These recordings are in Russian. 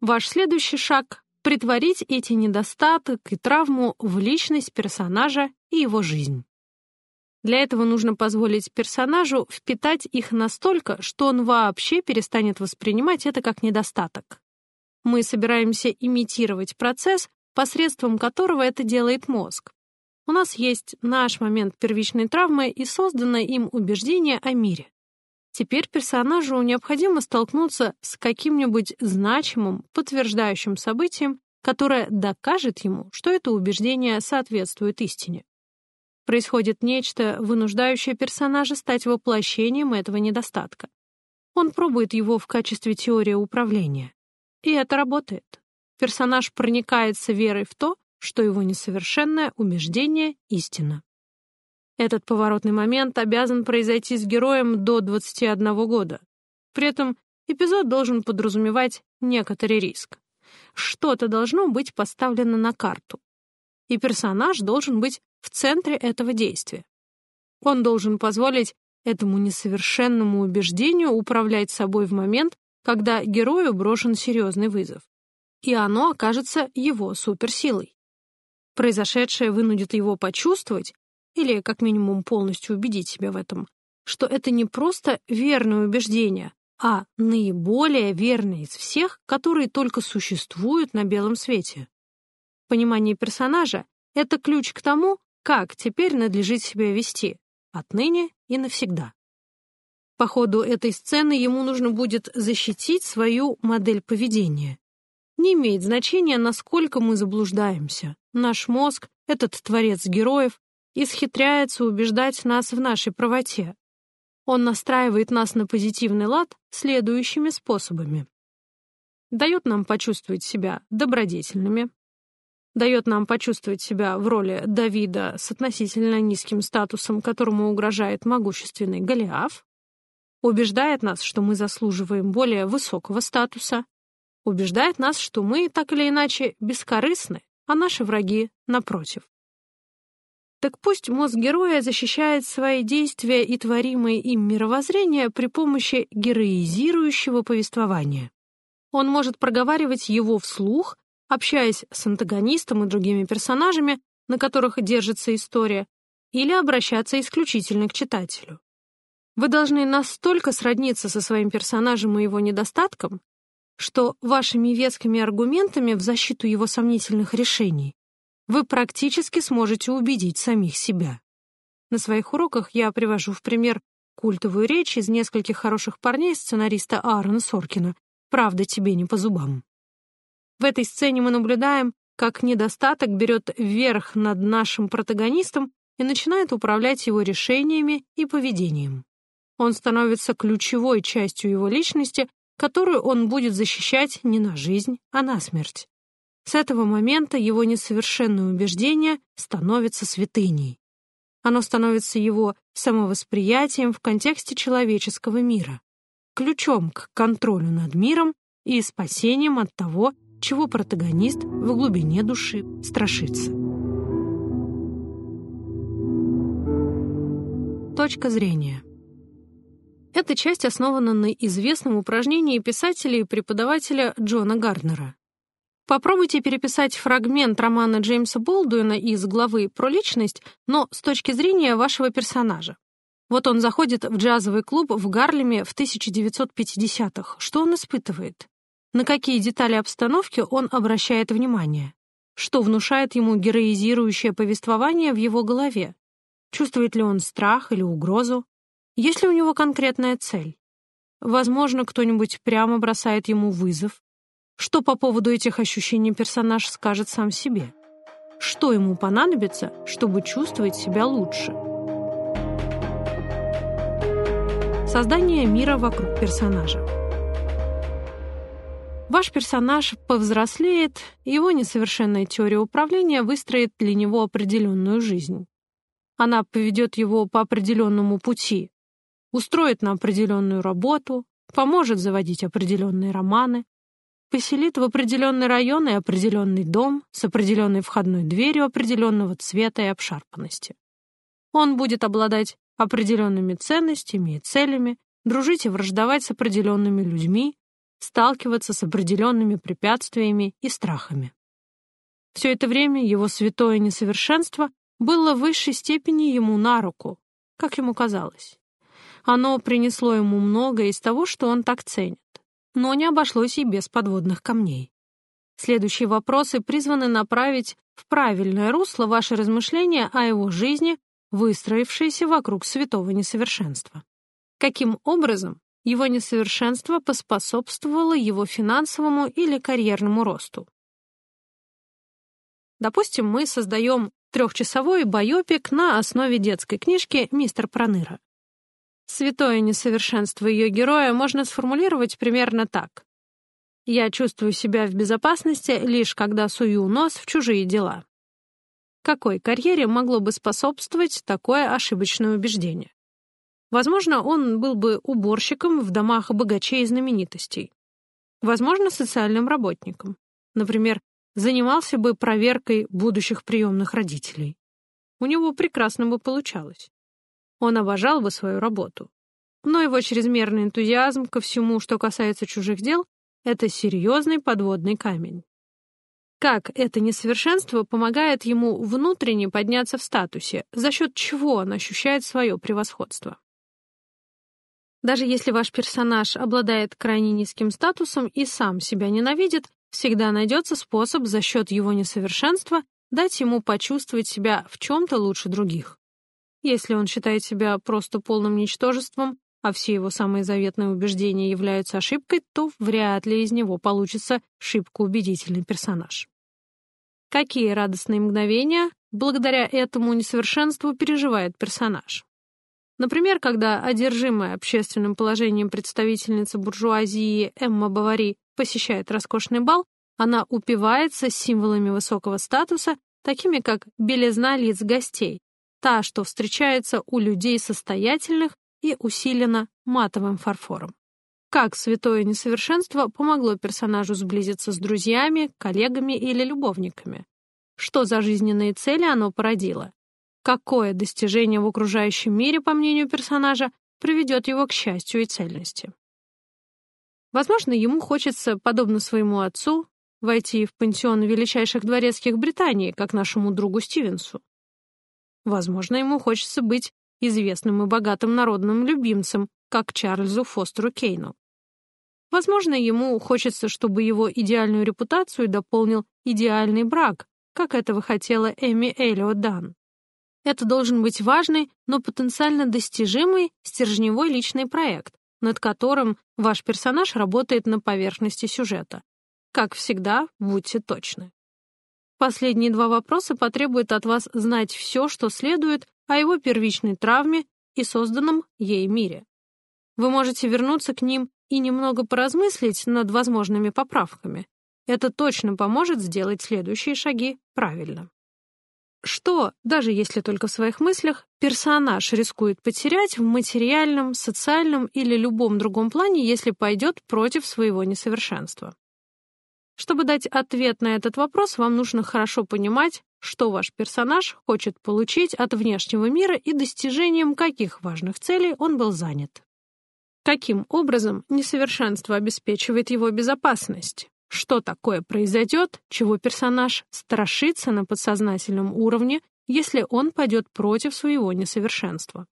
Ваш следующий шаг — притворить эти недостаток и травму в личность персонажа и его жизнь. Для этого нужно позволить персонажу впитать их настолько, что он вообще перестанет воспринимать это как недостаток. Мы собираемся имитировать процесс, посредством которого это делает мозг. У нас есть наш момент первичной травмы и созданное им убеждение о мире. Теперь персонажу необходимо столкнуться с каким-нибудь значимым, подтверждающим событием, которое докажет ему, что это убеждение соответствует истине. Происходит нечто, вынуждающее персонажа стать воплощением этого недостатка. Он пробует его в качестве теории управления. И это работает. Персонаж проникается верой в то, что его несовершенное убеждение — истина. Этот поворотный момент обязан произойти с героем до 21 года. При этом эпизод должен подразумевать некоторый риск. Что-то должно быть поставлено на карту. И персонаж должен быть в центре этого действия. Он должен позволить этому несовершенному убеждению управлять собой в момент, когда герою брошен серьезный вызов. И оно окажется его суперсилой. Произошедшее вынудит его почувствовать, или как минимум полностью убедить себя в этом, что это не просто верное убеждение, а наиболее верное из всех, которые только существуют на белом свете. Понимание персонажа — это ключ к тому, как теперь надлежит себя вести, отныне и навсегда. По ходу этой сцены ему нужно будет защитить свою модель поведения. Не имеет значения, насколько мы заблуждаемся. Наш мозг, этот творец героев, исхитряется убеждать нас в нашей правоте. Он настраивает нас на позитивный лад следующими способами. Дает нам почувствовать себя добродетельными, дает нам почувствовать себя в роли Давида с относительно низким статусом, которому угрожает могущественный Голиаф, убеждает нас, что мы заслуживаем более высокого статуса, убеждает нас, что мы, так или иначе, бескорыстны, а наши враги — напротив. Так пусть мозг героя защищает свои действия и творимое им мировоззрение при помощи героизирующего повествования. Он может проговаривать его вслух, общаясь с антагонистом и другими персонажами, на которых держится история, или обращаться исключительно к читателю. Вы должны настолько сродниться со своим персонажем и его недостатком, что вашими вескими аргументами в защиту его сомнительных решений вы практически сможете убедить самих себя. На своих уроках я привожу в пример культовую речь из нескольких хороших парней сценариста Аарона Соркина «Правда тебе не по зубам». В этой сцене мы наблюдаем, как недостаток берет верх над нашим протагонистом и начинает управлять его решениями и поведением. Он становится ключевой частью его личности, которую он будет защищать не на жизнь, а на смерть. С этого момента его несовершенное убеждение становится святыней. Оно становится его самовосприятием в контексте человеческого мира, ключом к контролю над миром и спасением от того, чего протагонист в глубине души страшится. Точка зрения. Эта часть основана на известном упражнении писателя и преподавателя Джона Гарднера. Попробуйте переписать фрагмент романа Джеймса Болдуина из главы про личность, но с точки зрения вашего персонажа. Вот он заходит в джазовый клуб в Гарлеме в 1950-х. Что он испытывает? На какие детали обстановки он обращает внимание? Что внушает ему героизирующее повествование в его голове? Чувствует ли он страх или угрозу? Есть ли у него конкретная цель? Возможно, кто-нибудь прямо бросает ему вызов, что по поводу этих ощущений персонаж скажет сам себе? Что ему понадобится, чтобы чувствовать себя лучше? Создание мира вокруг персонажа. Ваш персонаж повзрослеет, его несовершенная теория управления выстроит для него определенную жизнь. Она поведет его по определенному пути, устроит на определенную работу, поможет заводить определенные романы, поселит в определенный район и определенный дом с определенной входной дверью определенного цвета и обшарпанности. Он будет обладать определенными ценностями и целями, дружить и враждовать с определенными людьми, сталкиваться с определенными препятствиями и страхами. Все это время его святое несовершенство было в высшей степени ему на руку, как ему казалось. Оно принесло ему многое из того, что он так ценит, но не обошлось и без подводных камней. Следующие вопросы призваны направить в правильное русло ваши размышления о его жизни, выстроившиеся вокруг святого несовершенства. Каким образом его несовершенство поспособствовало его финансовому или карьерному росту? Допустим, мы создаем трехчасовой байопик на основе детской книжки «Мистер Проныра». Святое несовершенство ее героя можно сформулировать примерно так. «Я чувствую себя в безопасности, лишь когда сую нос в чужие дела». Какой карьере могло бы способствовать такое ошибочное убеждение? Возможно, он был бы уборщиком в домах богачей и знаменитостей. Возможно, социальным работником. Например, занимался бы проверкой будущих приемных родителей. У него прекрасно бы получалось. Он обожал бы свою работу. Но его чрезмерный энтузиазм ко всему, что касается чужих дел, это серьезный подводный камень. Как это несовершенство помогает ему внутренне подняться в статусе, за счет чего он ощущает свое превосходство? Даже если ваш персонаж обладает крайне низким статусом и сам себя ненавидит, всегда найдется способ за счет его несовершенства дать ему почувствовать себя в чем-то лучше других. Если он считает себя просто полным ничтожеством, а все его самые заветные убеждения являются ошибкой, то вряд ли из него получится шибко убедительный персонаж. Какие радостные мгновения благодаря этому несовершенству переживает персонаж? Например, когда одержимая общественным положением представительница буржуазии Эмма Бавари посещает роскошный бал, она упивается символами высокого статуса, такими как белизна лиц гостей, та, что встречается у людей состоятельных и усилена матовым фарфором. Как святое несовершенство помогло персонажу сблизиться с друзьями, коллегами или любовниками? Что за жизненные цели оно породило? какое достижение в окружающем мире, по мнению персонажа, приведет его к счастью и цельности. Возможно, ему хочется, подобно своему отцу, войти в пансион величайших дворецких Британии, как нашему другу Стивенсу. Возможно, ему хочется быть известным и богатым народным любимцем, как Чарльзу Фостеру Кейну. Возможно, ему хочется, чтобы его идеальную репутацию дополнил идеальный брак, как этого хотела Эми Эллиот Дан. Это должен быть важный, но потенциально достижимый стержневой личный проект, над которым ваш персонаж работает на поверхности сюжета. Как всегда, будьте точны. Последние два вопроса потребуют от вас знать все, что следует о его первичной травме и созданном ей мире. Вы можете вернуться к ним и немного поразмыслить над возможными поправками. Это точно поможет сделать следующие шаги правильно. Что, даже если только в своих мыслях, персонаж рискует потерять в материальном, социальном или любом другом плане, если пойдет против своего несовершенства? Чтобы дать ответ на этот вопрос, вам нужно хорошо понимать, что ваш персонаж хочет получить от внешнего мира и достижением каких важных целей он был занят. Каким образом несовершенство обеспечивает его безопасность? Что такое произойдет, чего персонаж страшится на подсознательном уровне, если он пойдет против своего несовершенства?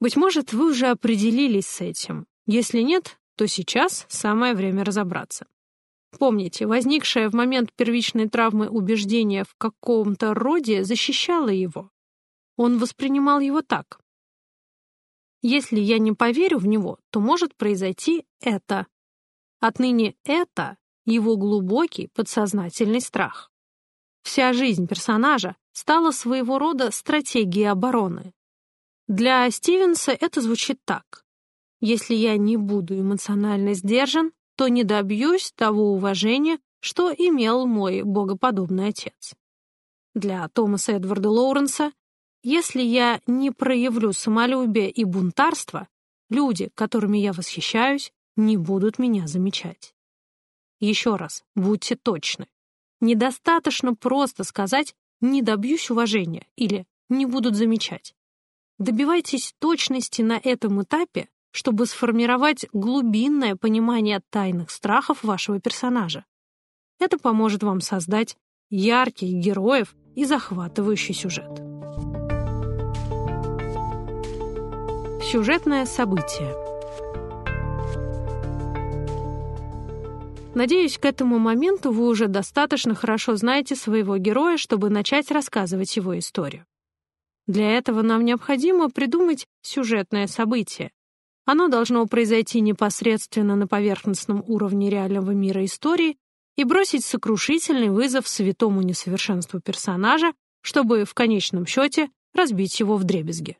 Быть может, вы уже определились с этим. Если нет, то сейчас самое время разобраться. Помните, возникшее в момент первичной травмы убеждение в каком-то роде защищало его. Он воспринимал его так. Если я не поверю в него, то может произойти это. Отныне это его глубокий подсознательный страх. Вся жизнь персонажа стала своего рода стратегией обороны. Для Стивенса это звучит так. Если я не буду эмоционально сдержан, то не добьюсь того уважения, что имел мой богоподобный отец. Для Томаса Эдварда Лоуренса, если я не проявлю самолюбие и бунтарство, люди, которыми я восхищаюсь, не будут меня замечать. Еще раз, будьте точны. Недостаточно просто сказать «не добьюсь уважения» или «не будут замечать». Добивайтесь точности на этом этапе, чтобы сформировать глубинное понимание тайных страхов вашего персонажа. Это поможет вам создать ярких героев и захватывающий сюжет. Сюжетное событие Надеюсь, к этому моменту вы уже достаточно хорошо знаете своего героя, чтобы начать рассказывать его историю. Для этого нам необходимо придумать сюжетное событие. Оно должно произойти непосредственно на поверхностном уровне реального мира истории и бросить сокрушительный вызов святому несовершенству персонажа, чтобы в конечном счете разбить его в дребезги.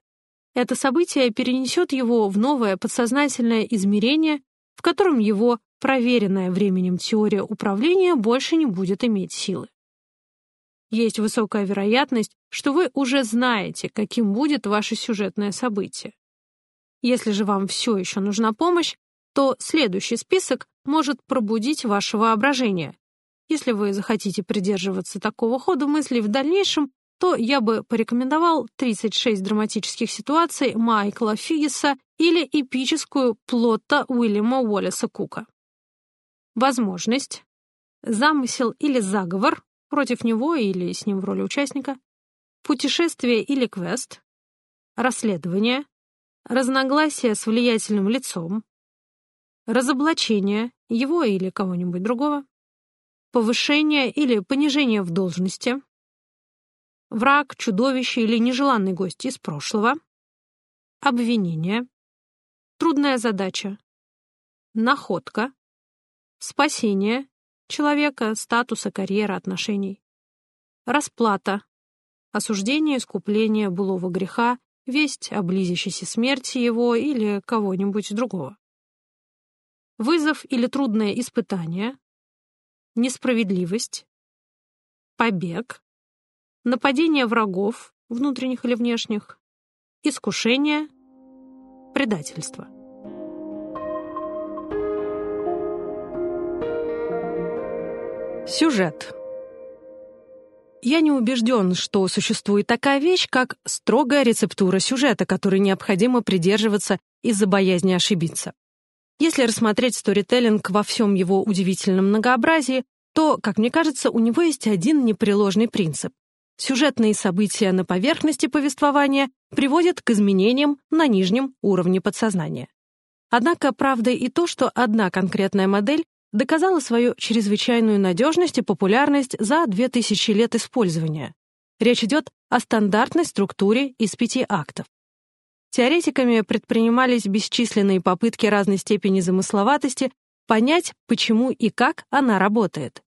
Это событие перенесет его в новое подсознательное измерение, в котором его проверенная временем теория управления больше не будет иметь силы. Есть высокая вероятность, что вы уже знаете, каким будет ваше сюжетное событие. Если же вам все еще нужна помощь, то следующий список может пробудить ваше воображение. Если вы захотите придерживаться такого хода мыслей в дальнейшем, то я бы порекомендовал 36 драматических ситуаций Майкла Фигиса или эпическую плотта Уильяма Уоллеса Кука. Возможность, замысел или заговор против него или с ним в роли участника, путешествие или квест, расследование, разногласия с влиятельным лицом, разоблачение его или кого-нибудь другого, повышение или понижение в должности, враг, чудовище или нежеланный гость из прошлого, обвинение, трудная задача, находка, спасение человека, статуса, карьеры, отношений, расплата, осуждение, искупление былого греха, весть о близящейся смерти его или кого-нибудь другого. Вызов или трудное испытание, несправедливость, побег, нападение врагов, внутренних или внешних, искушение, предательство. Сюжет. Я не убежден, что существует такая вещь, как строгая рецептура сюжета, которой необходимо придерживаться из-за боязни ошибиться. Если рассмотреть сторителлинг во всем его удивительном многообразии, то, как мне кажется, у него есть один непреложный принцип. Сюжетные события на поверхности повествования приводят к изменениям на нижнем уровне подсознания. Однако правда и то, что одна конкретная модель доказала свою чрезвычайную надежность и популярность за 2000 лет использования. Речь идет о стандартной структуре из пяти актов. Теоретиками предпринимались бесчисленные попытки разной степени замысловатости понять, почему и как она работает.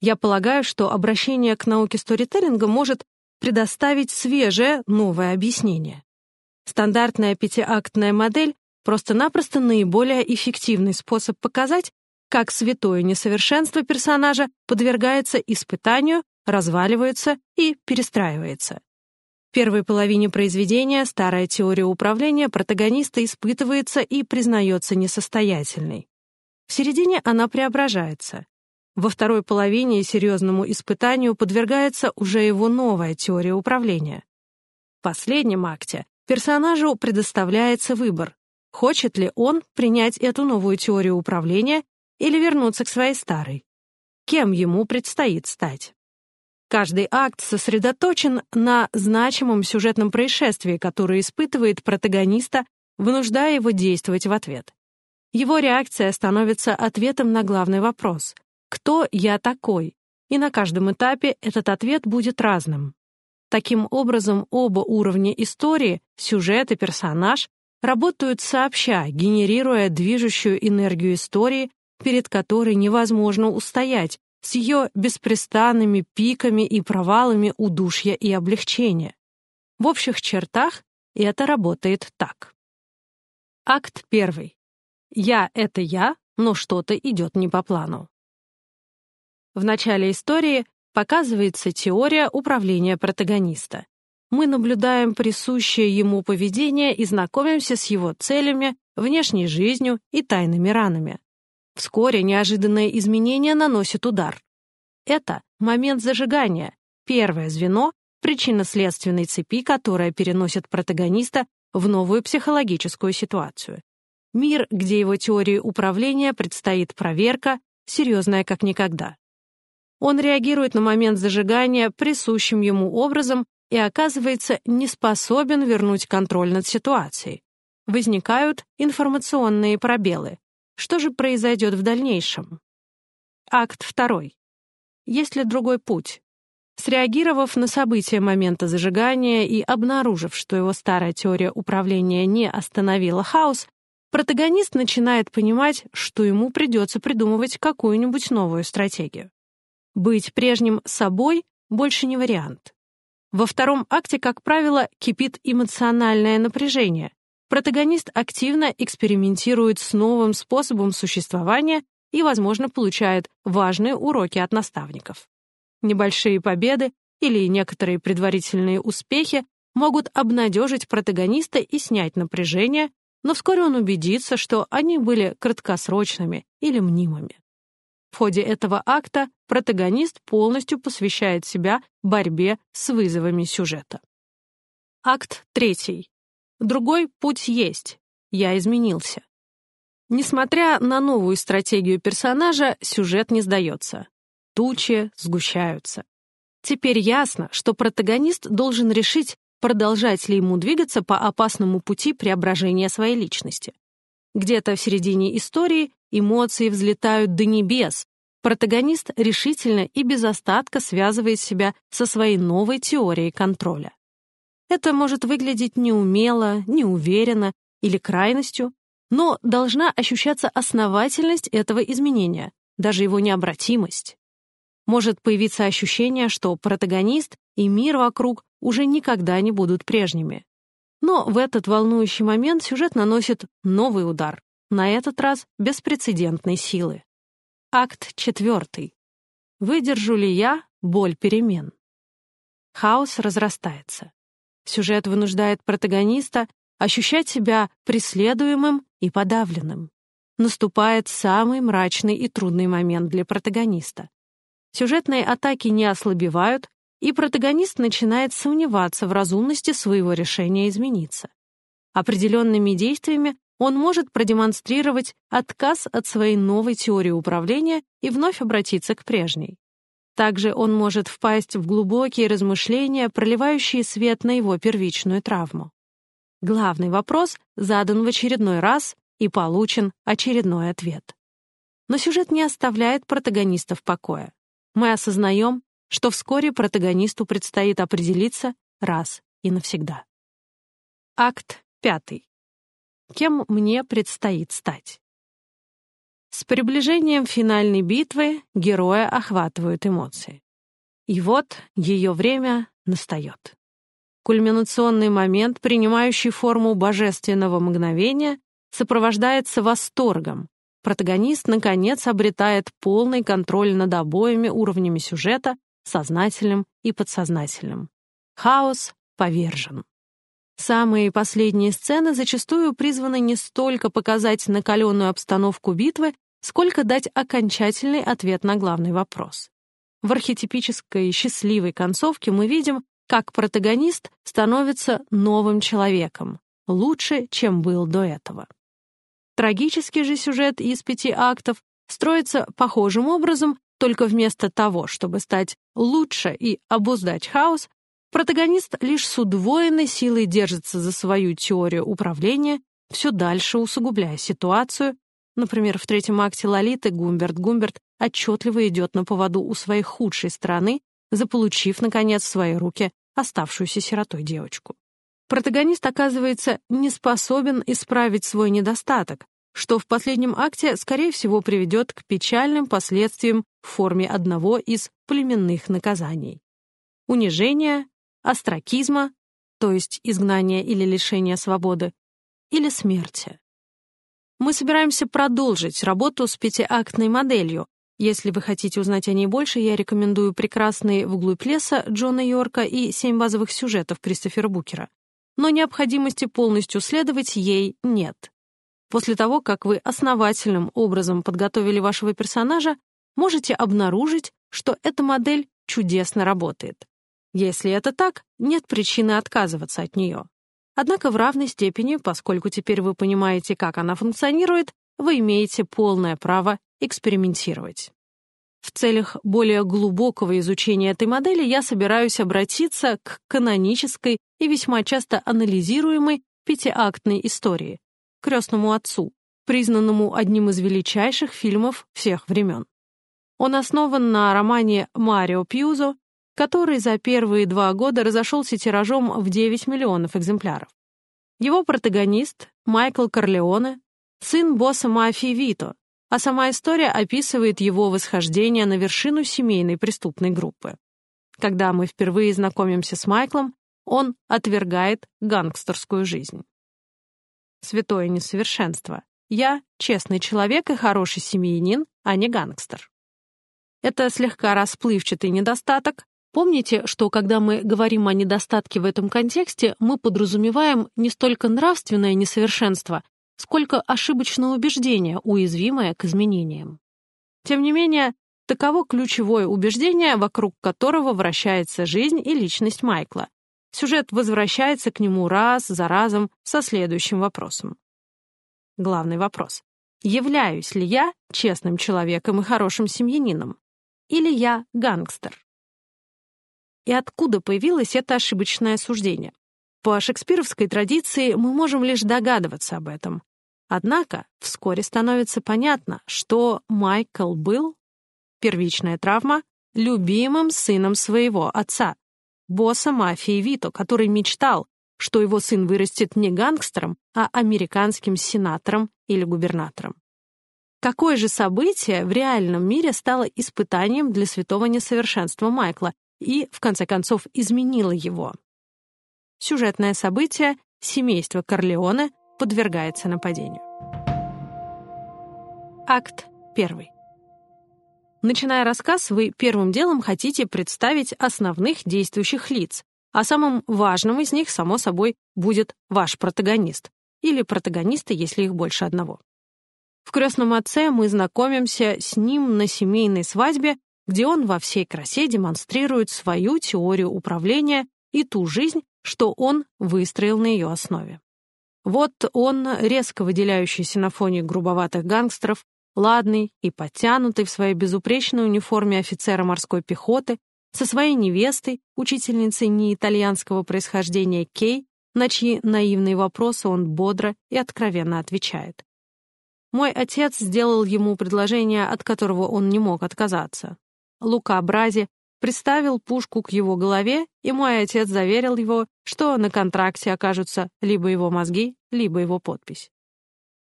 Я полагаю, что обращение к науке сторителлинга может предоставить свежее, новое объяснение. Стандартная пятиактная модель просто-напросто наиболее эффективный способ показать, как святое несовершенство персонажа подвергается испытанию, разваливается и перестраивается. В первой половине произведения старая теория управления протагониста испытывается и признается несостоятельной. В середине она преображается. Во второй половине серьезному испытанию подвергается уже его новая теория управления. В последнем акте персонажу предоставляется выбор, хочет ли он принять эту новую теорию управления или вернуться к своей старой. Кем ему предстоит стать? Каждый акт сосредоточен на значимом сюжетном происшествии, которое испытывает протагониста, вынуждая его действовать в ответ. Его реакция становится ответом на главный вопрос кто я такой, и на каждом этапе этот ответ будет разным. Таким образом, оба уровня истории, сюжет и персонаж, работают сообща, генерируя движущую энергию истории, перед которой невозможно устоять, с ее беспрестанными пиками и провалами удушья и облегчения. В общих чертах это работает так. Акт первый. Я — это я, но что-то идет не по плану. В начале истории показывается теория управления протагониста. Мы наблюдаем присущее ему поведение и знакомимся с его целями, внешней жизнью и тайными ранами. Вскоре неожиданное изменение наносит удар. Это момент зажигания, первое звено причинно-следственной цепи, которая переносит протагониста в новую психологическую ситуацию. Мир, где его теории управления предстоит проверка, серьезная как никогда. Он реагирует на момент зажигания присущим ему образом и оказывается не способен вернуть контроль над ситуацией. Возникают информационные пробелы. Что же произойдет в дальнейшем? Акт второй. Есть ли другой путь? Среагировав на события момента зажигания и обнаружив, что его старая теория управления не остановила хаос, протагонист начинает понимать, что ему придется придумывать какую-нибудь новую стратегию. Быть прежним собой больше не вариант. Во втором акте, как правило, кипит эмоциональное напряжение. Протагонист активно экспериментирует с новым способом существования и, возможно, получает важные уроки от наставников. Небольшие победы или некоторые предварительные успехи могут обнадежить протагониста и снять напряжение, но вскоре он убедится, что они были краткосрочными или мнимыми. В ходе этого акта протагонист полностью посвящает себя борьбе с вызовами сюжета. Акт третий. Другой путь есть. Я изменился. Несмотря на новую стратегию персонажа, сюжет не сдается. Тучи сгущаются. Теперь ясно, что протагонист должен решить, продолжать ли ему двигаться по опасному пути преображения своей личности. Где-то в середине истории эмоции взлетают до небес, протагонист решительно и без остатка связывает себя со своей новой теорией контроля. Это может выглядеть неумело, неуверенно или крайностью, но должна ощущаться основательность этого изменения, даже его необратимость. Может появиться ощущение, что протагонист и мир вокруг уже никогда не будут прежними. Но в этот волнующий момент сюжет наносит новый удар, на этот раз беспрецедентной силы. Акт четвертый. Выдержу ли я боль перемен? Хаос разрастается. Сюжет вынуждает протагониста ощущать себя преследуемым и подавленным. Наступает самый мрачный и трудный момент для протагониста. Сюжетные атаки не ослабевают, и протагонист начинает сомневаться в разумности своего решения измениться. Определенными действиями он может продемонстрировать отказ от своей новой теории управления и вновь обратиться к прежней. Также он может впасть в глубокие размышления, проливающие свет на его первичную травму. Главный вопрос задан в очередной раз и получен очередной ответ. Но сюжет не оставляет протагониста в покое. Мы осознаем, что вскоре протагонисту предстоит определиться раз и навсегда. Акт пятый. Кем мне предстоит стать? С приближением финальной битвы героя охватывают эмоции. И вот ее время настает. Кульминационный момент, принимающий форму божественного мгновения, сопровождается восторгом. Протагонист, наконец, обретает полный контроль над обоими уровнями сюжета, сознательным и подсознательным. Хаос повержен. Самые последние сцены зачастую призваны не столько показать накаленную обстановку битвы, сколько дать окончательный ответ на главный вопрос. В архетипической счастливой концовке мы видим, как протагонист становится новым человеком, лучше, чем был до этого. Трагический же сюжет из пяти актов строится похожим образом, только вместо того, чтобы стать лучше и обуздать хаос, протагонист лишь с удвоенной силой держится за свою теорию управления, все дальше усугубляя ситуацию Например, в третьем акте Лолиты Гумберт Гумберт отчетливо идет на поводу у своей худшей стороны, заполучив, наконец, в свои руки оставшуюся сиротой девочку. Протагонист оказывается не способен исправить свой недостаток, что в последнем акте, скорее всего, приведет к печальным последствиям в форме одного из племенных наказаний. Унижения, остракизма, то есть изгнания или лишения свободы, или смерти. Мы собираемся продолжить работу с пятиактной моделью. Если вы хотите узнать о ней больше, я рекомендую прекрасные «Вглубь леса» Джона Йорка и «Семь базовых сюжетов» Кристофера Букера. Но необходимости полностью следовать ей нет. После того, как вы основательным образом подготовили вашего персонажа, можете обнаружить, что эта модель чудесно работает. Если это так, нет причины отказываться от нее. Однако в равной степени, поскольку теперь вы понимаете, как она функционирует, вы имеете полное право экспериментировать. В целях более глубокого изучения этой модели я собираюсь обратиться к канонической и весьма часто анализируемой пятиактной истории «Крестному отцу», признанному одним из величайших фильмов всех времен. Он основан на романе Марио Пьюзо который за первые два года разошелся тиражом в 9 миллионов экземпляров. Его протагонист — Майкл Корлеоне, сын босса мафии Вито, а сама история описывает его восхождение на вершину семейной преступной группы. Когда мы впервые знакомимся с Майклом, он отвергает гангстерскую жизнь. Святое несовершенство. Я — честный человек и хороший семьянин, а не гангстер. Это слегка расплывчатый недостаток, Помните, что когда мы говорим о недостатке в этом контексте, мы подразумеваем не столько нравственное несовершенство, сколько ошибочное убеждение, уязвимое к изменениям. Тем не менее, таково ключевое убеждение, вокруг которого вращается жизнь и личность Майкла. Сюжет возвращается к нему раз за разом со следующим вопросом. Главный вопрос. Являюсь ли я честным человеком и хорошим семьянином? Или я гангстер? И откуда появилось это ошибочное суждение. По шекспировской традиции мы можем лишь догадываться об этом. Однако вскоре становится понятно, что Майкл был, первичная травма, любимым сыном своего отца, босса мафии Вито, который мечтал, что его сын вырастет не гангстером, а американским сенатором или губернатором. Какое же событие в реальном мире стало испытанием для святого несовершенства Майкла и, в конце концов, изменила его. Сюжетное событие «Семейство Корлеоне» подвергается нападению. Акт 1. Начиная рассказ, вы первым делом хотите представить основных действующих лиц, а самым важным из них, само собой, будет ваш протагонист, или протагонисты, если их больше одного. В «Крестном отце» мы знакомимся с ним на семейной свадьбе где он во всей красе демонстрирует свою теорию управления и ту жизнь, что он выстроил на ее основе. Вот он, резко выделяющийся на фоне грубоватых гангстеров, ладный и подтянутый в своей безупречной униформе офицера морской пехоты, со своей невестой, учительницей неитальянского происхождения Кей, на чьи наивные вопросы он бодро и откровенно отвечает. Мой отец сделал ему предложение, от которого он не мог отказаться. Лука Брази приставил пушку к его голове, и мой отец заверил его, что на контракте окажутся либо его мозги, либо его подпись.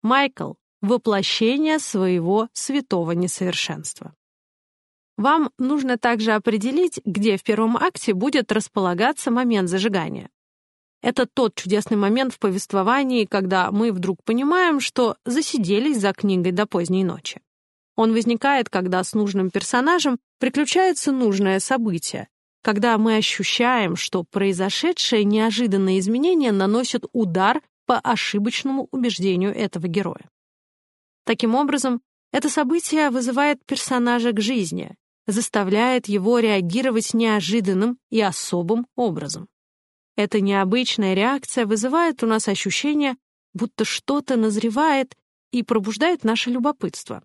Майкл — воплощение своего святого несовершенства. Вам нужно также определить, где в первом акте будет располагаться момент зажигания. Это тот чудесный момент в повествовании, когда мы вдруг понимаем, что засиделись за книгой до поздней ночи. Он возникает, когда с нужным персонажем приключается нужное событие, когда мы ощущаем, что произошедшее неожиданное изменение наносит удар по ошибочному убеждению этого героя. Таким образом, это событие вызывает персонажа к жизни, заставляет его реагировать неожиданным и особым образом. Эта необычная реакция вызывает у нас ощущение, будто что-то назревает и пробуждает наше любопытство.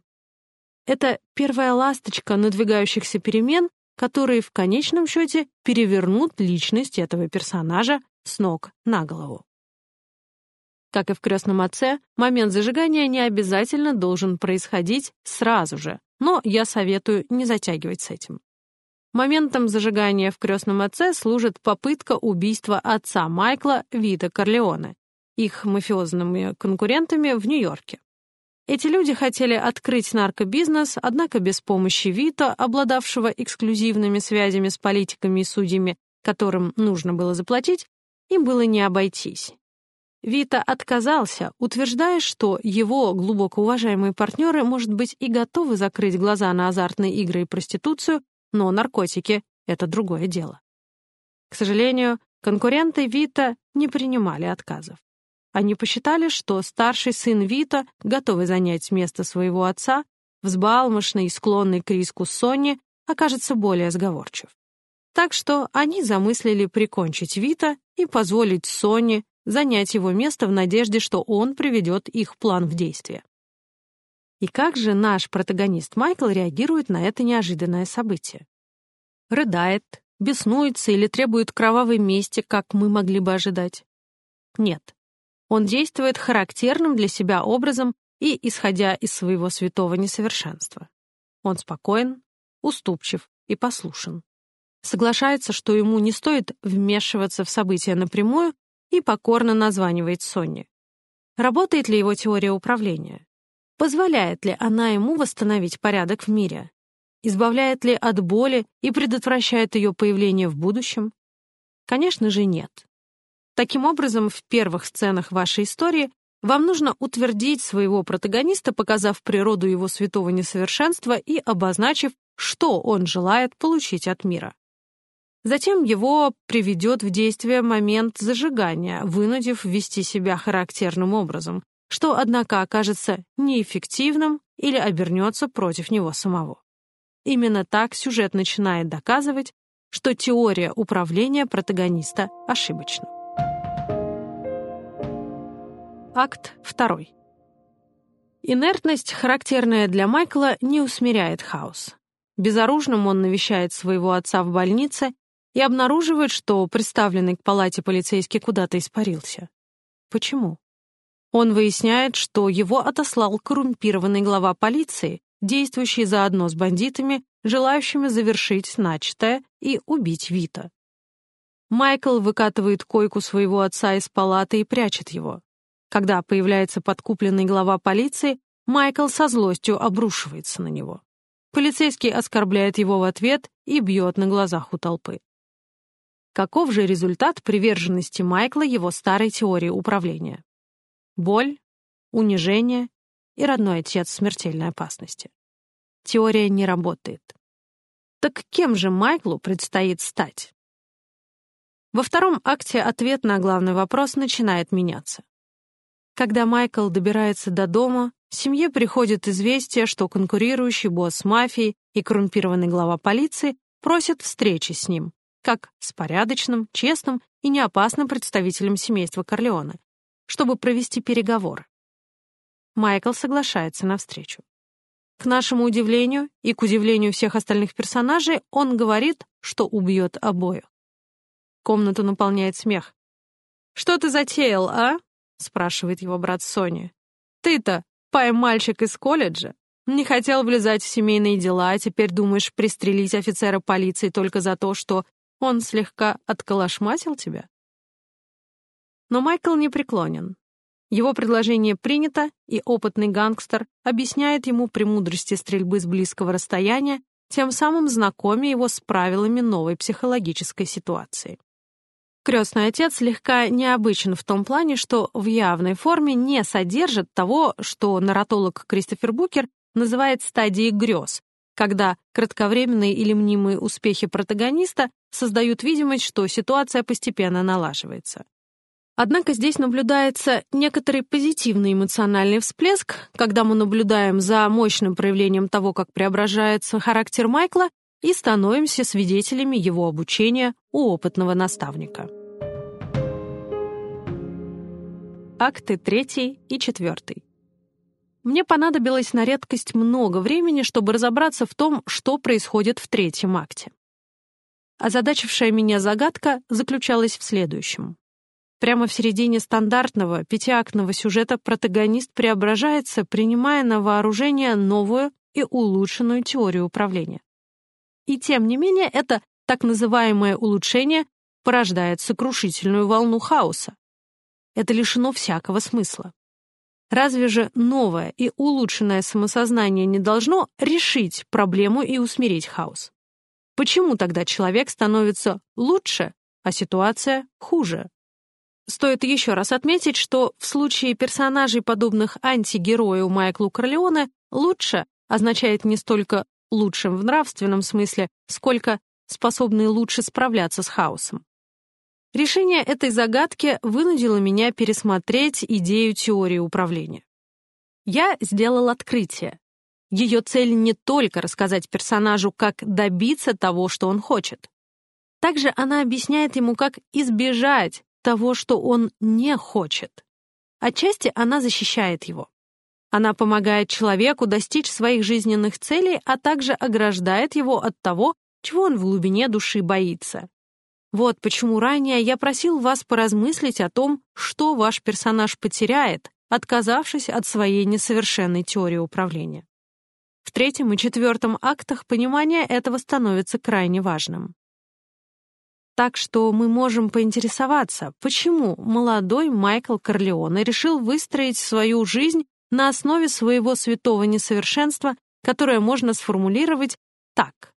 Это первая ласточка надвигающихся перемен, которые в конечном счете перевернут личность этого персонажа с ног на голову. Как и в «Крестном отце», момент зажигания не обязательно должен происходить сразу же, но я советую не затягивать с этим. Моментом зажигания в «Крестном отце» служит попытка убийства отца Майкла Вита Корлеоне, их мафиозными конкурентами в Нью-Йорке. Эти люди хотели открыть наркобизнес, однако без помощи Вита, обладавшего эксклюзивными связями с политиками и судьями, которым нужно было заплатить, им было не обойтись. Вита отказался, утверждая, что его глубоко уважаемые партнеры, может быть, и готовы закрыть глаза на азартные игры и проституцию, но наркотики — это другое дело. К сожалению, конкуренты Вита не принимали отказов. Они посчитали, что старший сын Вита, готовый занять место своего отца, взбалмошный и склонный к риску Сонни, окажется более сговорчив. Так что они замыслили прикончить Вита и позволить Сонни занять его место в надежде, что он приведет их план в действие. И как же наш протагонист Майкл реагирует на это неожиданное событие? Рыдает, беснуется или требует кровавой мести, как мы могли бы ожидать? Нет. Он действует характерным для себя образом и исходя из своего святого несовершенства. Он спокоен, уступчив и послушен. Соглашается, что ему не стоит вмешиваться в события напрямую и покорно названивает Сонни. Работает ли его теория управления? Позволяет ли она ему восстановить порядок в мире? Избавляет ли от боли и предотвращает ее появление в будущем? Конечно же, нет. Таким образом, в первых сценах вашей истории вам нужно утвердить своего протагониста, показав природу его святого несовершенства и обозначив, что он желает получить от мира. Затем его приведет в действие момент зажигания, вынудив вести себя характерным образом, что, однако, окажется неэффективным или обернется против него самого. Именно так сюжет начинает доказывать, что теория управления протагониста ошибочна. Акт 2. Инертность, характерная для Майкла, не усмиряет хаос. Безоружным он навещает своего отца в больнице и обнаруживает, что представленный к палате полицейский куда-то испарился. Почему? Он выясняет, что его отослал коррумпированный глава полиции, действующий заодно с бандитами, желающими завершить начатое и убить Вита. Майкл выкатывает койку своего отца из палаты и прячет его. Когда появляется подкупленный глава полиции, Майкл со злостью обрушивается на него. Полицейский оскорбляет его в ответ и бьет на глазах у толпы. Каков же результат приверженности Майкла его старой теории управления? Боль, унижение и родной отец смертельной опасности. Теория не работает. Так кем же Майклу предстоит стать? Во втором акте ответ на главный вопрос начинает меняться. Когда Майкл добирается до дома, семье приходит известие, что конкурирующий босс мафии и коррумпированный глава полиции просят встречи с ним, как с порядочным, честным и неопасным представителем семейства Корлеоне, чтобы провести переговоры. Майкл соглашается на встречу. К нашему удивлению и к удивлению всех остальных персонажей, он говорит, что убьет обоих. Комнату наполняет смех. «Что ты затеял, а?» Спрашивает его брат Сони. «Ты-то, пай-мальчик из колледжа, не хотел влезать в семейные дела, а теперь думаешь пристрелить офицера полиции только за то, что он слегка отколошматил тебя?» Но Майкл не преклонен. Его предложение принято, и опытный гангстер объясняет ему премудрости стрельбы с близкого расстояния, тем самым знакомя его с правилами новой психологической ситуации. Крестный отец слегка необычен в том плане, что в явной форме не содержит того, что нарратолог Кристофер Букер называет стадией грез, когда кратковременные или мнимые успехи протагониста создают видимость, что ситуация постепенно налаживается. Однако здесь наблюдается некоторый позитивный эмоциональный всплеск, когда мы наблюдаем за мощным проявлением того, как преображается характер Майкла и становимся свидетелями его обучения у опытного наставника. Акты третий и четвертый. Мне понадобилось на редкость много времени, чтобы разобраться в том, что происходит в третьем акте. Озадачившая меня загадка заключалась в следующем. Прямо в середине стандартного пятиактного сюжета протагонист преображается, принимая на вооружение новую и улучшенную теорию управления. И тем не менее, это так называемое улучшение порождает сокрушительную волну хаоса. Это лишено всякого смысла. Разве же новое и улучшенное самосознание не должно решить проблему и усмирить хаос? Почему тогда человек становится лучше, а ситуация хуже? Стоит еще раз отметить, что в случае персонажей, подобных антигерою Майклу Корлеоне, «лучше» означает не столько лучшим в нравственном смысле, сколько способны лучше справляться с хаосом. Решение этой загадки вынудило меня пересмотреть идею теории управления. Я сделал открытие. Ее цель не только рассказать персонажу, как добиться того, что он хочет. Также она объясняет ему, как избежать того, что он не хочет. Отчасти она защищает его. Она помогает человеку достичь своих жизненных целей, а также ограждает его от того, чего он в глубине души боится. Вот почему ранее я просил вас поразмыслить о том, что ваш персонаж потеряет, отказавшись от своей несовершенной теории управления. В третьем и четвертом актах понимание этого становится крайне важным. Так что мы можем поинтересоваться, почему молодой Майкл Корлеоне решил выстроить свою жизнь на основе своего святого несовершенства, которое можно сформулировать так.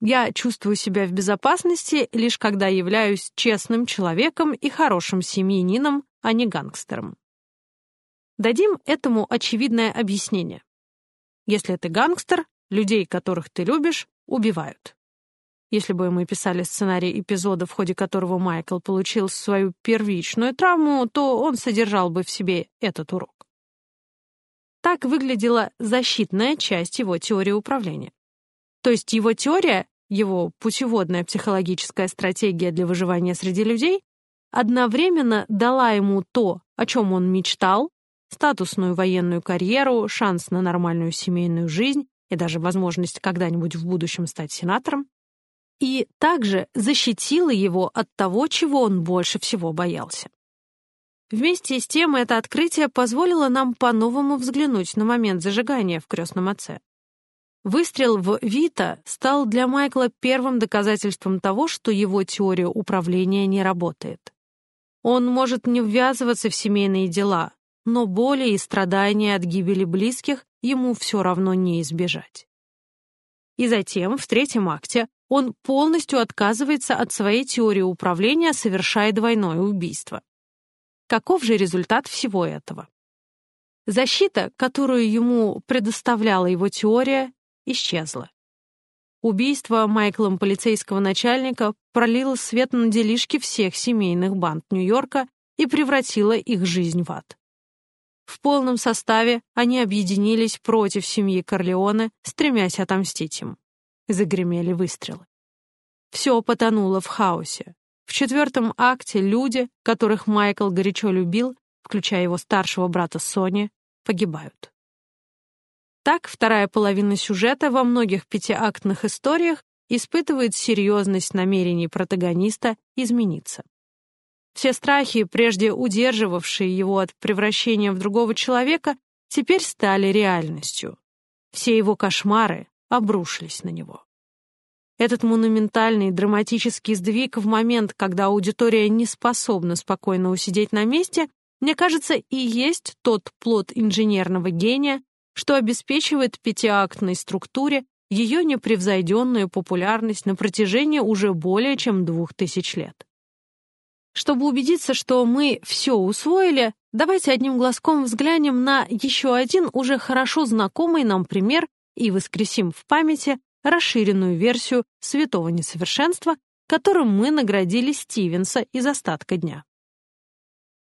Я чувствую себя в безопасности, лишь когда являюсь честным человеком и хорошим семьянином, а не гангстером. Дадим этому очевидное объяснение. Если ты гангстер, людей, которых ты любишь, убивают. Если бы мы писали сценарий эпизода, в ходе которого Майкл получил свою первичную травму, то он содержал бы в себе этот урок. Так выглядела защитная часть его теории управления. То есть его теория, его путеводная психологическая стратегия для выживания среди людей, одновременно дала ему то, о чем он мечтал, статусную военную карьеру, шанс на нормальную семейную жизнь и даже возможность когда-нибудь в будущем стать сенатором, и также защитила его от того, чего он больше всего боялся. Вместе с тем это открытие позволило нам по-новому взглянуть на момент зажигания в «Крестном отце». Выстрел в Вита стал для Майкла первым доказательством того, что его теория управления не работает. Он может не ввязываться в семейные дела, но боли и страдания от гибели близких ему все равно не избежать. И затем, в третьем акте, он полностью отказывается от своей теории управления, совершая двойное убийство. Каков же результат всего этого? Защита, которую ему предоставляла его теория, исчезла. Убийство Майклом полицейского начальника пролило свет на делишки всех семейных банд Нью-Йорка и превратило их жизнь в ад. В полном составе они объединились против семьи Корлеоне, стремясь отомстить им. Загремели выстрелы. Все потонуло в хаосе. В четвертом акте люди, которых Майкл горячо любил, включая его старшего брата Сони, погибают. Так, вторая половина сюжета во многих пятиактных историях испытывает серьезность намерений протагониста измениться. Все страхи, прежде удерживавшие его от превращения в другого человека, теперь стали реальностью. Все его кошмары обрушились на него. Этот монументальный драматический сдвиг в момент, когда аудитория не способна спокойно усидеть на месте, мне кажется, и есть тот плод инженерного гения, что обеспечивает пятиактной структуре ее непревзойденную популярность на протяжении уже более чем двух тысяч лет. Чтобы убедиться, что мы все усвоили, давайте одним глазком взглянем на еще один уже хорошо знакомый нам пример и воскресим в памяти расширенную версию святого несовершенства, которым мы наградили Стивенса из остатка дня.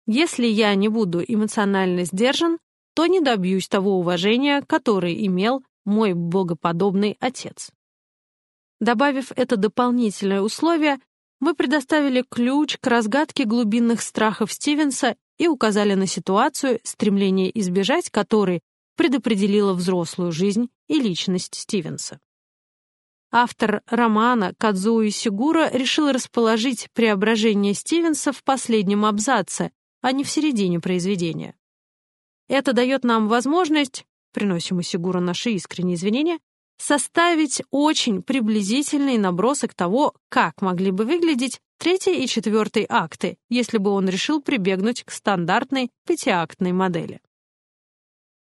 Если я не буду эмоционально сдержан, то не добьюсь того уважения, которое имел мой богоподобный отец. Добавив это дополнительное условие, мы предоставили ключ к разгадке глубинных страхов Стивенса и указали на ситуацию, стремление избежать которой предопределило взрослую жизнь и личность Стивенса. Автор романа Кадзуи Сигура решил расположить преображение Стивенса в последнем абзаце, а не в середине произведения. Это дает нам возможность, приносим Сигура наши искренние извинения, составить очень приблизительный набросок того, как могли бы выглядеть третий и четвертый акты, если бы он решил прибегнуть к стандартной пятиактной модели.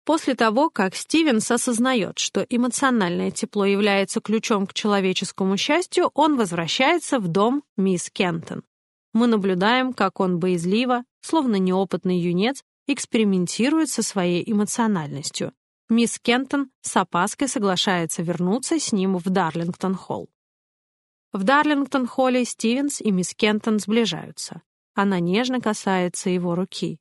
После того, как Стивенс осознает, что эмоциональное тепло является ключом к человеческому счастью, он возвращается в дом мисс Кентон. Мы наблюдаем, как он боязливо, словно неопытный юнец, экспериментирует со своей эмоциональностью. Мисс Кентон с опаской соглашается вернуться с ним в Дарлингтон-холл. В Дарлингтон-холле Стивенс и мисс Кентон сближаются. Она нежно касается его руки.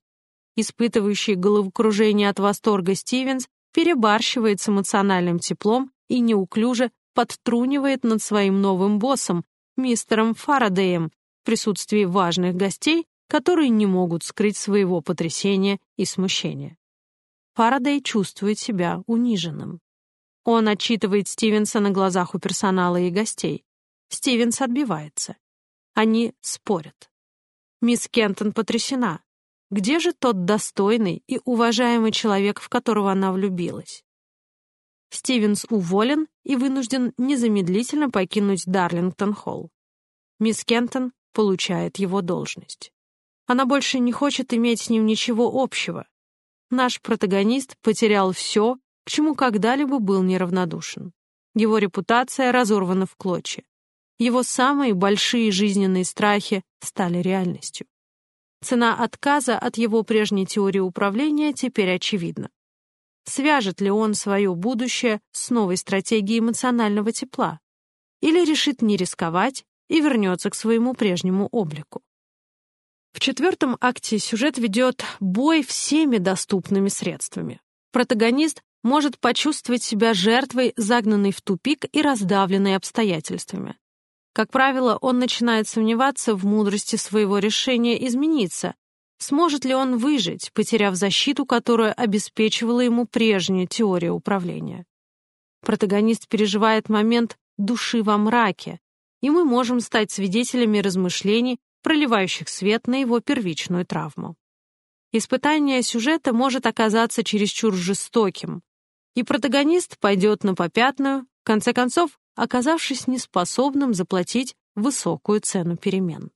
Испытывающий головокружение от восторга Стивенс перебарщивает с эмоциональным теплом и неуклюже подтрунивает над своим новым боссом, мистером Фарадеем, в присутствии важных гостей, которые не могут скрыть своего потрясения и смущения. Фарадей чувствует себя униженным. Он отчитывает Стивенса на глазах у персонала и гостей. Стивенс отбивается. Они спорят. Мисс Кентон потрясена. Где же тот достойный и уважаемый человек, в которого она влюбилась? Стивенс уволен и вынужден незамедлительно покинуть Дарлингтон-холл. Мисс Кентон получает его должность. Она больше не хочет иметь с ним ничего общего. Наш протагонист потерял все, к чему когда-либо был неравнодушен. Его репутация разорвана в клочья. Его самые большие жизненные страхи стали реальностью. Цена отказа от его прежней теории управления теперь очевидна. Свяжет ли он свое будущее с новой стратегией эмоционального тепла? Или решит не рисковать и вернется к своему прежнему облику? В четвертом акте сюжет ведет бой всеми доступными средствами. Протагонист может почувствовать себя жертвой, загнанной в тупик и раздавленной обстоятельствами. Как правило, он начинает сомневаться в мудрости своего решения измениться. Сможет ли он выжить, потеряв защиту, которая обеспечивала ему прежняя теория управления? Протагонист переживает момент души во мраке, и мы можем стать свидетелями размышлений, проливающих свет на его первичную травму. Испытание сюжета может оказаться чересчур жестоким, и протагонист пойдет на попятную, в конце концов, оказавшись неспособным заплатить высокую цену перемен.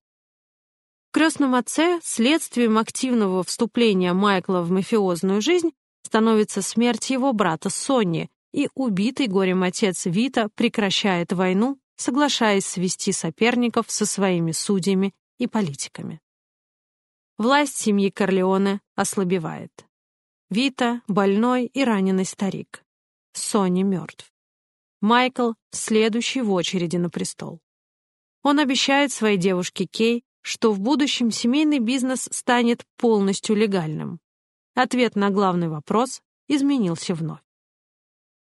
В «Крестном отце» следствием активного вступления Майкла в мафиозную жизнь становится смерть его брата Сонни, и убитый горем отец Вита прекращает войну, соглашаясь свести соперников со своими судьями и политиками. Власть семьи Корлеоне ослабевает. Вита — больной и раненый старик. Сони мертв. Майкл — следующий в очереди на престол. Он обещает своей девушке Кей, что в будущем семейный бизнес станет полностью легальным. Ответ на главный вопрос изменился вновь.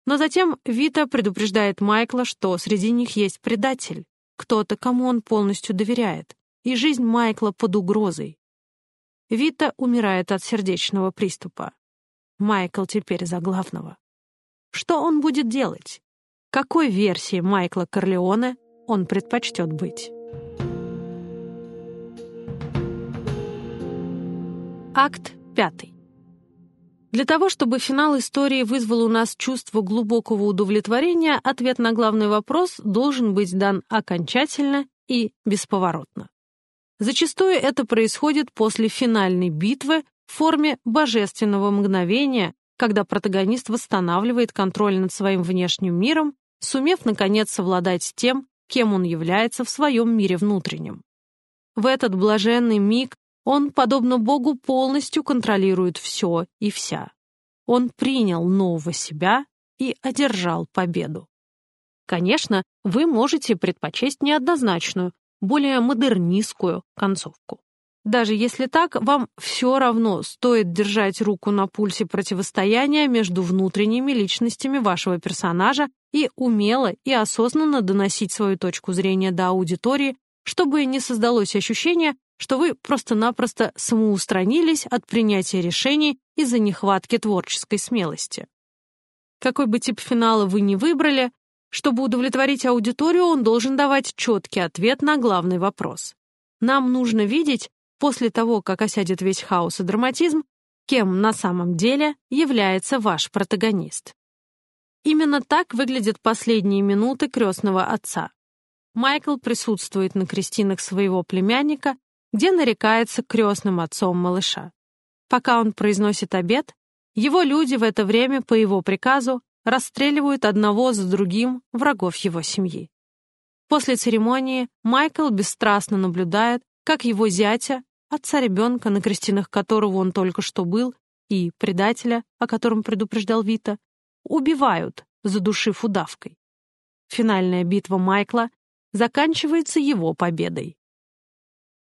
Но затем Вита предупреждает Майкла, что среди них есть предатель, кто-то, кому он полностью доверяет, и жизнь Майкла под угрозой. Вита умирает от сердечного приступа. Майкл теперь за главного. Что он будет делать? Какой версии Майкла Корлеоне он предпочтет быть? Акт пятый. Для того, чтобы финал истории вызвал у нас чувство глубокого удовлетворения, ответ на главный вопрос должен быть дан окончательно и бесповоротно. Зачастую это происходит после финальной битвы в форме божественного мгновения, когда протагонист восстанавливает контроль над своим внешним миром, сумев, наконец, совладать с тем, кем он является в своем мире внутреннем. В этот блаженный миг он, подобно Богу, полностью контролирует все и вся. Он принял нового себя и одержал победу. Конечно, вы можете предпочесть неоднозначную, более модернистскую концовку. Даже если так, вам все равно стоит держать руку на пульсе противостояния между внутренними личностями вашего персонажа и умело и осознанно доносить свою точку зрения до аудитории, чтобы не создалось ощущение, что вы просто-напросто самоустранились от принятия решений из-за нехватки творческой смелости. Какой бы тип финала вы ни выбрали, чтобы удовлетворить аудиторию, он должен давать четкий ответ на главный вопрос. Нам нужно видеть, после того, как осядет весь хаос и драматизм, кем на самом деле является ваш протагонист. Именно так выглядят последние минуты крестного отца. Майкл присутствует на крестинах своего племянника, где нарекается крестным отцом малыша. Пока он произносит обед, его люди в это время по его приказу расстреливают одного за другим врагов его семьи. После церемонии Майкл бесстрастно наблюдает, как его зятя, отца ребенка, на крестинах которого он только что был, и предателя, о котором предупреждал Вита, убивают, задушив удавкой. Финальная битва Майкла заканчивается его победой.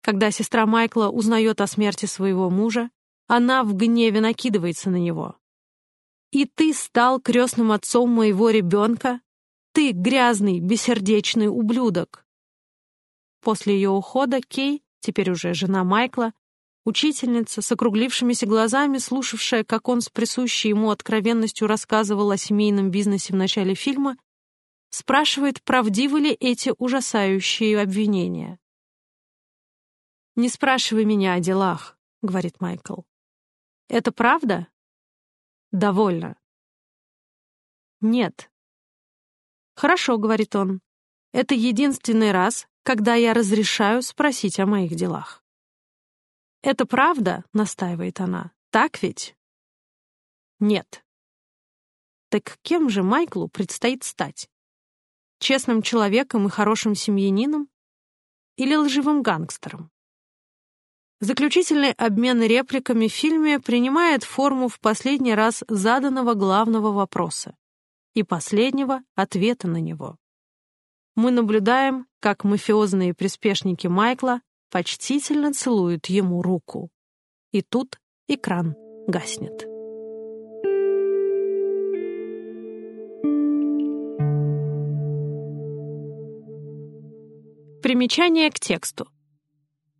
Когда сестра Майкла узнает о смерти своего мужа, она в гневе накидывается на него. «И ты стал крестным отцом моего ребенка? Ты грязный, бессердечный ублюдок!» После ее ухода Кей теперь уже жена Майкла, учительница с округлившимися глазами, слушавшая, как он с присущей ему откровенностью рассказывал о семейном бизнесе в начале фильма, спрашивает, правдивы ли эти ужасающие обвинения. «Не спрашивай меня о делах», — говорит Майкл. «Это правда?» «Довольно». «Нет». «Хорошо», — говорит он. «Это единственный раз, когда я разрешаю спросить о моих делах». «Это правда?» — настаивает она. «Так ведь?» «Нет». Так кем же Майклу предстоит стать? Честным человеком и хорошим семьянином? Или лживым гангстером? Заключительный обмен репликами в фильме принимает форму в последний раз заданного главного вопроса и последнего ответа на него. Мы наблюдаем, как мафиозные приспешники Майкла почтительно целуют ему руку. И тут экран гаснет. Примечание к тексту.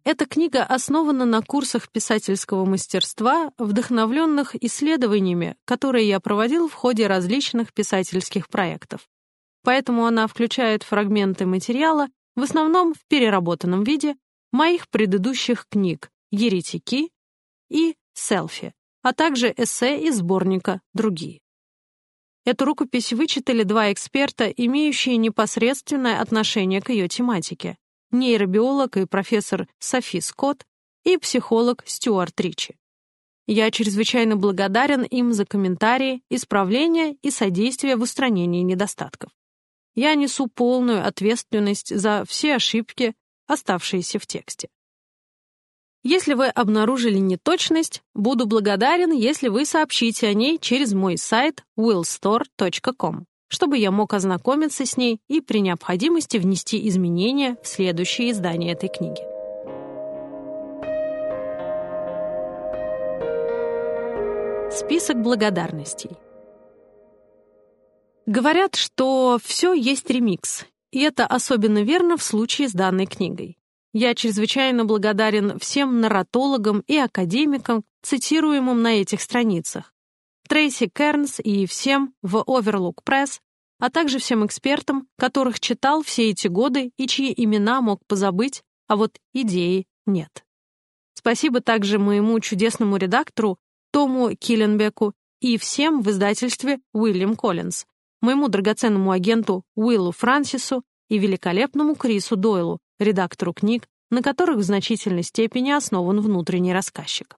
Эта книга основана на курсах писательского мастерства, вдохновленных исследованиями, которые я проводил в ходе различных писательских проектов. Поэтому она включает фрагменты материала, в основном в переработанном виде, моих предыдущих книг «Еретики» и «Селфи», а также эссе из сборника «Другие». Эту рукопись вычитали два эксперта, имеющие непосредственное отношение к ее тематике — нейробиолог и профессор Софи Скотт и психолог Стюарт Ричи. Я чрезвычайно благодарен им за комментарии, исправления и содействие в устранении недостатков. Я несу полную ответственность за все ошибки, оставшиеся в тексте. Если вы обнаружили неточность, буду благодарен, если вы сообщите о ней через мой сайт willstore.com, чтобы я мог ознакомиться с ней и при необходимости внести изменения в следующее издание этой книги. Список благодарностей. Говорят, что все есть ремикс, и это особенно верно в случае с данной книгой. Я чрезвычайно благодарен всем нарратологам и академикам, цитируемым на этих страницах, Трейси Кернс и всем в Overlook Press, а также всем экспертам, которых читал все эти годы и чьи имена мог позабыть, а вот идеи нет. Спасибо также моему чудесному редактору Тому Килленбеку и всем в издательстве Уильям Коллинз, моему драгоценному агенту Уиллу Франсису и великолепному Крису Дойлу, редактору книг, на которых в значительной степени основан внутренний рассказчик.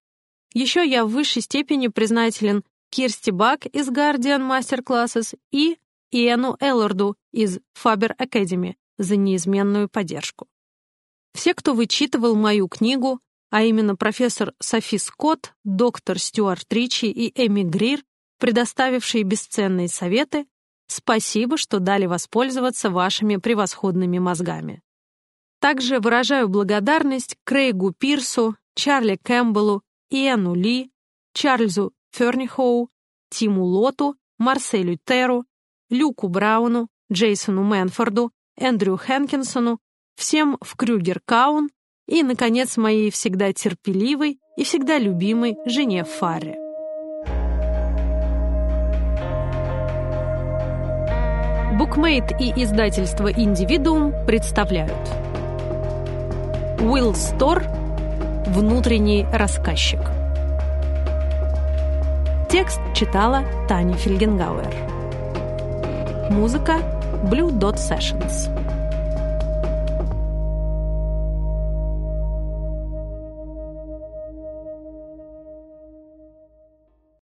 Еще я в высшей степени признателен Кирсти Бак из Guardian Masterclasses и Иэну Элларду из Faber Academy за неизменную поддержку. Все, кто вычитывал мою книгу, а именно профессор Софи Скотт, доктор Стюарт Ричи и Эми Грир, предоставившие бесценные советы, спасибо, что дали воспользоваться вашими превосходными мозгами. Также выражаю благодарность Крейгу Пирсу, Чарли Кэмпбеллу, Иэну Ли, Чарльзу Фернихоу, Тиму Лоту, Марселю Теру, Люку Брауну, Джейсону Мэнфорду, Эндрю Хэнкинсону, всем в Крюгер Каун и, наконец, моей всегда терпеливой и всегда любимой жене Фарре. Букмейт и издательство «Индивидуум» представляют Will Store «Внутренний рассказчик». Текст читала Таня Фельгенгауэр. Музыка Blue Dot Sessions.